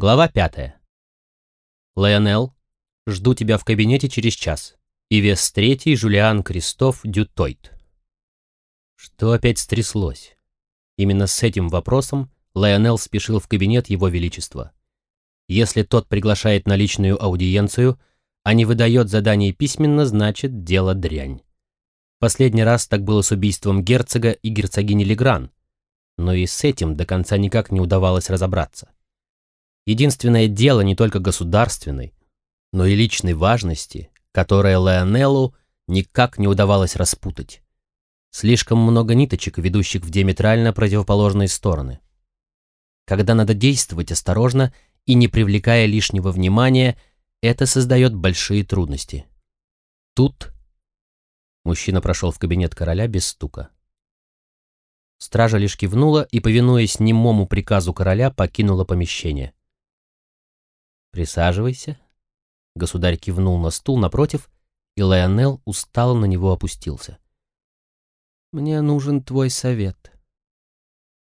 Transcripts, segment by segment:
Глава пятая. Лайонел, жду тебя в кабинете через час. И вес третий Жулиан Крестов Дютойт. Что опять стряслось? Именно с этим вопросом Лайонел спешил в кабинет Его Величества. Если тот приглашает на личную аудиенцию, а не выдает задание письменно, значит, дело дрянь. Последний раз так было с убийством герцога и герцогини Легран, но и с этим до конца никак не удавалось разобраться. Единственное дело не только государственной, но и личной важности, которое Леонеллу никак не удавалось распутать. Слишком много ниточек, ведущих в диаметрально противоположные стороны. Когда надо действовать осторожно и не привлекая лишнего внимания, это создает большие трудности. Тут мужчина прошел в кабинет короля без стука. Стража лишь кивнула и, повинуясь немому приказу короля, покинула помещение. «Присаживайся». Государь кивнул на стул напротив, и Лайонел устало на него опустился. «Мне нужен твой совет».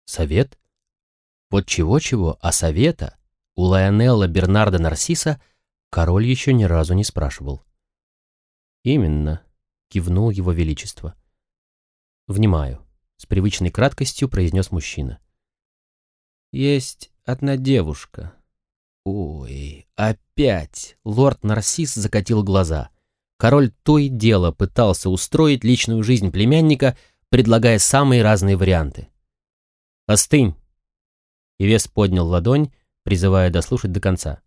«Совет? Вот чего-чего, а совета у Лайонелла Бернарда Нарсиса король еще ни разу не спрашивал». «Именно», — кивнул его величество. «Внимаю», — с привычной краткостью произнес мужчина. «Есть одна девушка, Ой, опять! Лорд Нарсис закатил глаза. Король то и дело пытался устроить личную жизнь племянника, предлагая самые разные варианты. «Остынь!» Ивес поднял ладонь, призывая дослушать до конца.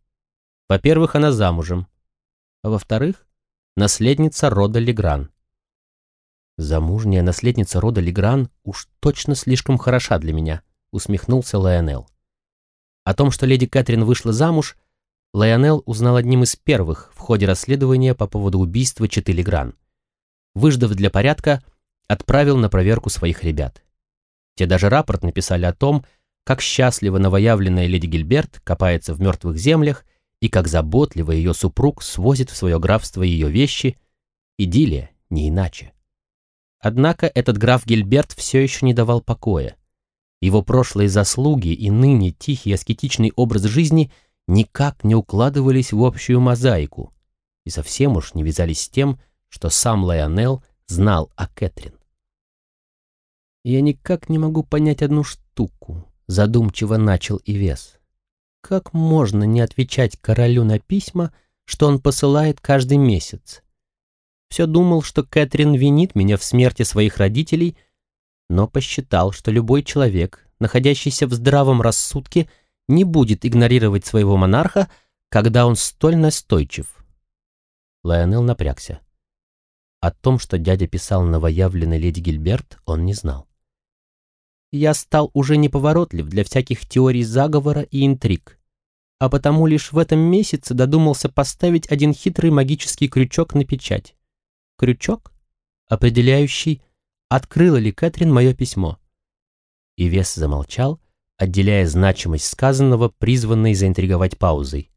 Во-первых, она замужем. А во-вторых, наследница рода Легран. «Замужняя наследница рода Легран уж точно слишком хороша для меня», усмехнулся Лайонел. О том, что леди Кэтрин вышла замуж, Лайонел узнал одним из первых в ходе расследования по поводу убийства Четы Легран. Выждав для порядка, отправил на проверку своих ребят. Те даже рапорт написали о том, как счастливо новоявленная леди Гильберт копается в мертвых землях и как заботливо ее супруг свозит в свое графство ее вещи, идиллия, не иначе. Однако этот граф Гильберт все еще не давал покоя. Его прошлые заслуги и ныне тихий аскетичный образ жизни никак не укладывались в общую мозаику и совсем уж не вязались с тем, что сам Лайонел знал о Кэтрин. «Я никак не могу понять одну штуку», — задумчиво начал Ивес. «Как можно не отвечать королю на письма, что он посылает каждый месяц? Все думал, что Кэтрин винит меня в смерти своих родителей — но посчитал, что любой человек, находящийся в здравом рассудке, не будет игнорировать своего монарха, когда он столь настойчив. Лайонел напрягся. О том, что дядя писал новоявленной леди Гильберт, он не знал. Я стал уже неповоротлив для всяких теорий заговора и интриг, а потому лишь в этом месяце додумался поставить один хитрый магический крючок на печать. Крючок, определяющий открыла ли Кэтрин мое письмо. И Вес замолчал, отделяя значимость сказанного, призванной заинтриговать паузой.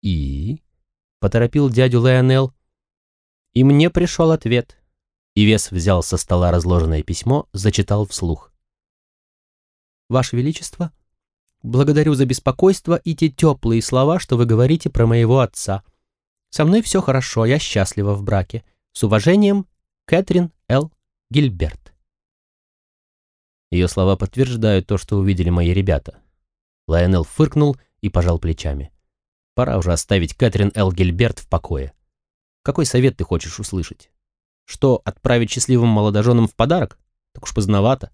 «И?» — поторопил дядю Леонел. И мне пришел ответ. И Вес взял со стола разложенное письмо, зачитал вслух. «Ваше Величество, благодарю за беспокойство и те теплые слова, что вы говорите про моего отца. Со мной все хорошо, я счастлива в браке. С уважением, Кэтрин Л. Гильберт. Ее слова подтверждают то, что увидели мои ребята. Лайонел фыркнул и пожал плечами. Пора уже оставить Кэтрин Эл Гильберт в покое. Какой совет ты хочешь услышать? Что, отправить счастливым молодоженам в подарок? Так уж поздновато.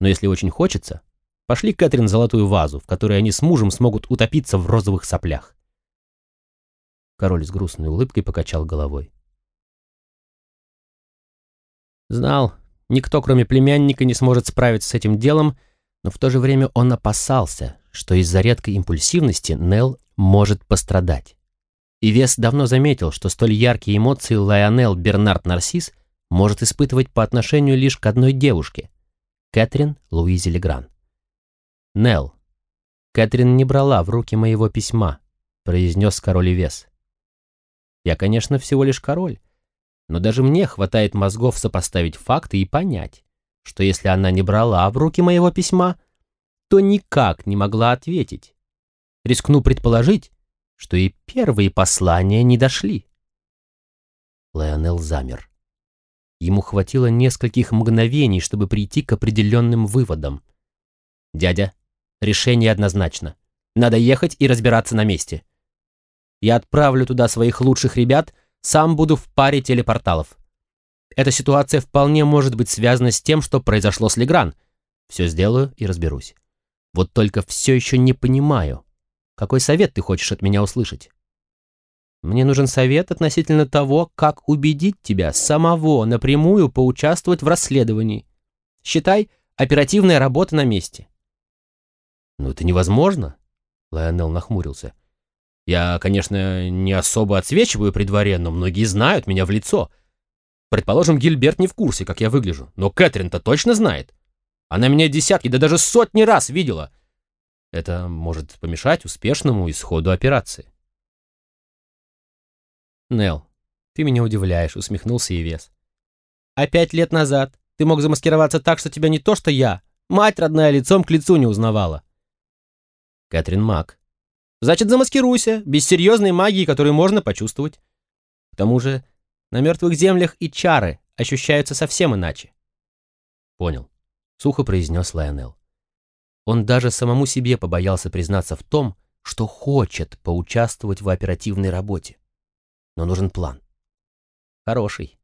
Но если очень хочется, пошли Кэтрин золотую вазу, в которой они с мужем смогут утопиться в розовых соплях. Король с грустной улыбкой покачал головой. Знал, никто, кроме племянника, не сможет справиться с этим делом, но в то же время он опасался, что из-за редкой импульсивности Нел может пострадать. И Вес давно заметил, что столь яркие эмоции Лайонел Бернард Нарсис может испытывать по отношению лишь к одной девушке — Кэтрин Луизе Легран. «Нел, Кэтрин не брала в руки моего письма», — произнес король Вес. «Я, конечно, всего лишь король, но даже мне хватает мозгов сопоставить факты и понять, что если она не брала в руки моего письма, то никак не могла ответить. рискну предположить, что и первые послания не дошли. Леонел замер. Ему хватило нескольких мгновений, чтобы прийти к определенным выводам. «Дядя, решение однозначно. Надо ехать и разбираться на месте. Я отправлю туда своих лучших ребят, сам буду в паре телепорталов. Эта ситуация вполне может быть связана с тем, что произошло с Легран. Все сделаю и разберусь. Вот только все еще не понимаю, какой совет ты хочешь от меня услышать? Мне нужен совет относительно того, как убедить тебя самого напрямую поучаствовать в расследовании. Считай, оперативная работа на месте. Ну это невозможно, Лайонел нахмурился. Я, конечно, не особо отсвечиваю при дворе, но многие знают меня в лицо. Предположим, Гильберт не в курсе, как я выгляжу, но Кэтрин-то точно знает. Она меня десятки, да даже сотни раз видела. Это может помешать успешному исходу операции. Нел, ты меня удивляешь, усмехнулся Евес. А пять лет назад ты мог замаскироваться так, что тебя не то что я, мать родная лицом к лицу не узнавала. Кэтрин Мак. Значит, замаскируйся, без серьезной магии, которую можно почувствовать. К тому же, на мертвых землях и чары ощущаются совсем иначе. Понял, сухо произнес Лайонел. Он даже самому себе побоялся признаться в том, что хочет поучаствовать в оперативной работе. Но нужен план. Хороший,